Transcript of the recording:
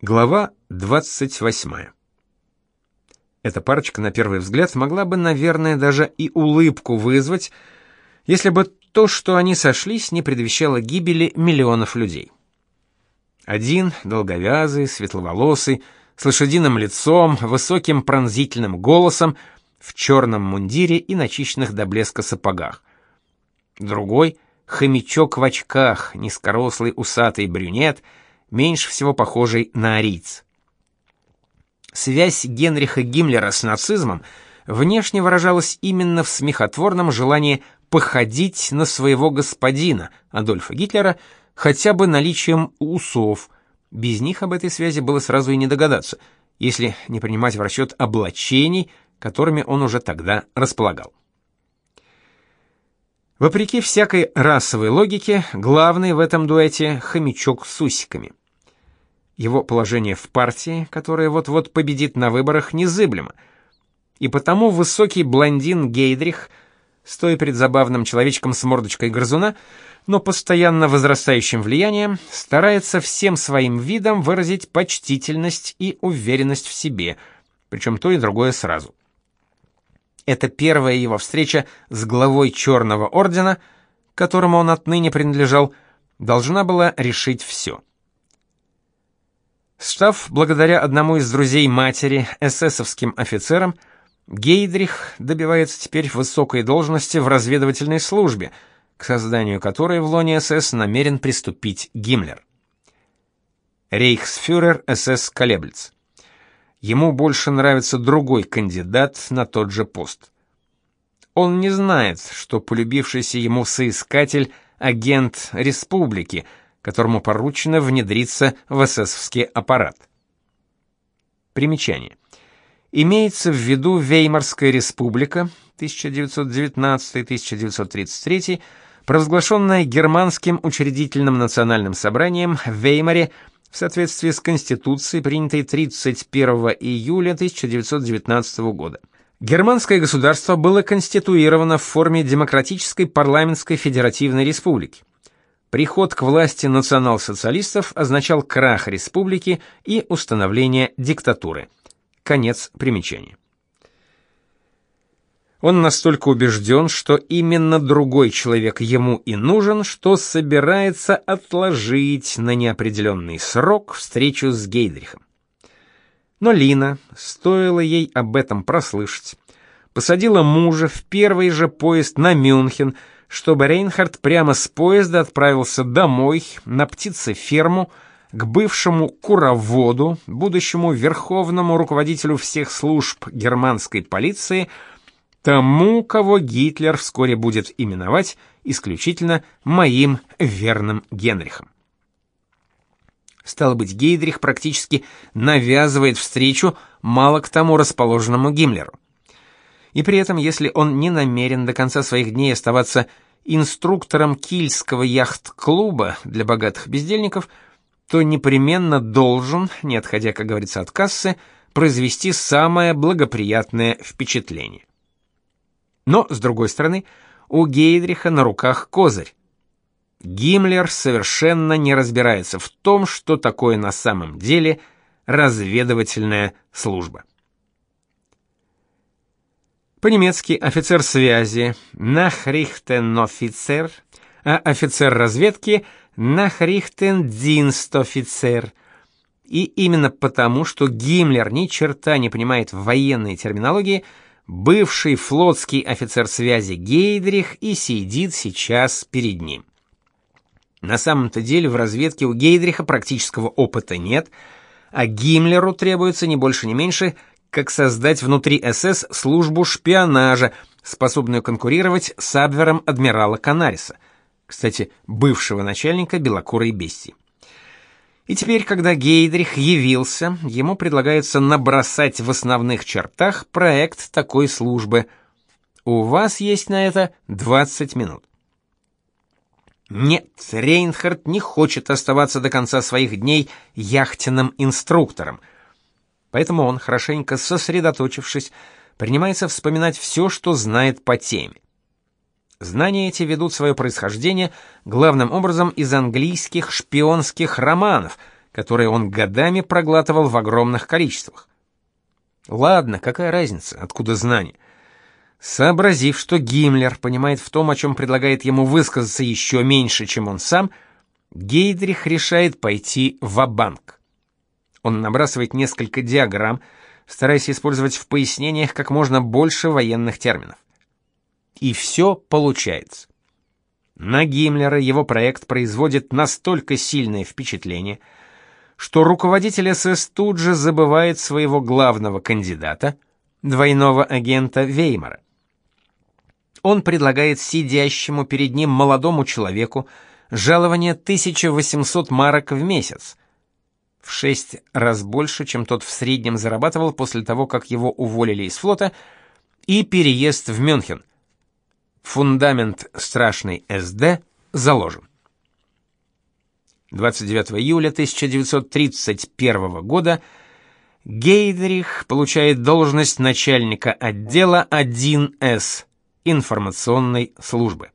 Глава 28. Эта парочка на первый взгляд могла бы, наверное, даже и улыбку вызвать, если бы то, что они сошлись, не предвещало гибели миллионов людей. Один долговязый, светловолосый, с лошадиным лицом, высоким пронзительным голосом, в черном мундире и начищенных до блеска сапогах. Другой хомячок в очках, низкорослый усатый брюнет — меньше всего похожий на ариец. Связь Генриха Гиммлера с нацизмом внешне выражалась именно в смехотворном желании походить на своего господина Адольфа Гитлера хотя бы наличием усов. Без них об этой связи было сразу и не догадаться, если не принимать в расчет облачений, которыми он уже тогда располагал. Вопреки всякой расовой логике, главный в этом дуэте хомячок с усиками. Его положение в партии, которая вот-вот победит на выборах, незыблемо. И потому высокий блондин Гейдрих, стоя перед забавным человечком с мордочкой грызуна, но постоянно возрастающим влиянием, старается всем своим видом выразить почтительность и уверенность в себе, причем то и другое сразу. Это первая его встреча с главой Черного ордена, которому он отныне принадлежал, должна была решить все. Став благодаря одному из друзей матери эсэсовским офицером, Гейдрих добивается теперь высокой должности в разведывательной службе, к созданию которой в лоне СС намерен приступить Гиммлер. Рейхсфюрер СС колеблется. Ему больше нравится другой кандидат на тот же пост. Он не знает, что полюбившийся ему соискатель агент республики, которому поручено внедриться в эсэсовский аппарат. Примечание. Имеется в виду Веймарская республика 1919-1933, провозглашенная германским учредительным национальным собранием в Веймаре в соответствии с Конституцией, принятой 31 июля 1919 года. Германское государство было конституировано в форме демократической парламентской федеративной республики. Приход к власти национал-социалистов означал крах республики и установление диктатуры. Конец примечания. Он настолько убежден, что именно другой человек ему и нужен, что собирается отложить на неопределенный срок встречу с Гейдрихом. Но Лина, стоило ей об этом прослышать, посадила мужа в первый же поезд на Мюнхен, чтобы Рейнхард прямо с поезда отправился домой на птицеферму к бывшему куроводу, будущему верховному руководителю всех служб германской полиции – тому, кого Гитлер вскоре будет именовать исключительно моим верным Генрихом. Стало быть, Гейдрих практически навязывает встречу мало к тому расположенному Гиммлеру. И при этом, если он не намерен до конца своих дней оставаться инструктором кильского яхт-клуба для богатых бездельников, то непременно должен, не отходя, как говорится, от кассы, произвести самое благоприятное впечатление. Но, с другой стороны, у Гейдриха на руках козырь. Гиммлер совершенно не разбирается в том, что такое на самом деле разведывательная служба. По-немецки офицер связи Nachrichteнофицер, а офицер разведки Nachrichtendienstoфицер. И именно потому, что Гиммлер ни черта не понимает в военной терминологии, бывший флотский офицер связи Гейдрих и сидит сейчас перед ним. На самом-то деле в разведке у Гейдриха практического опыта нет, а Гиммлеру требуется не больше не меньше, как создать внутри СС службу шпионажа, способную конкурировать с Абвером адмирала Канариса, кстати, бывшего начальника белокурой бестии. И теперь, когда Гейдрих явился, ему предлагается набросать в основных чертах проект такой службы. У вас есть на это 20 минут. Нет, Рейнхард не хочет оставаться до конца своих дней яхтенным инструктором. Поэтому он, хорошенько сосредоточившись, принимается вспоминать все, что знает по теме. Знания эти ведут свое происхождение главным образом из английских шпионских романов, которые он годами проглатывал в огромных количествах. Ладно, какая разница, откуда знания? Сообразив, что Гиммлер понимает в том, о чем предлагает ему высказаться еще меньше, чем он сам, Гейдрих решает пойти в банк Он набрасывает несколько диаграмм, стараясь использовать в пояснениях как можно больше военных терминов. И все получается. На Гиммлера его проект производит настолько сильное впечатление, что руководитель СС тут же забывает своего главного кандидата, двойного агента Веймара. Он предлагает сидящему перед ним молодому человеку жалование 1800 марок в месяц, в шесть раз больше, чем тот в среднем зарабатывал после того, как его уволили из флота, и переезд в Мюнхен. Фундамент страшной СД заложен. 29 июля 1931 года Гейдрих получает должность начальника отдела 1С информационной службы.